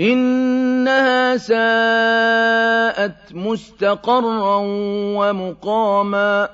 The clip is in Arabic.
إِنَّهَا سَاءَتْ مُسْتَقَرًّا وَمُقَامًا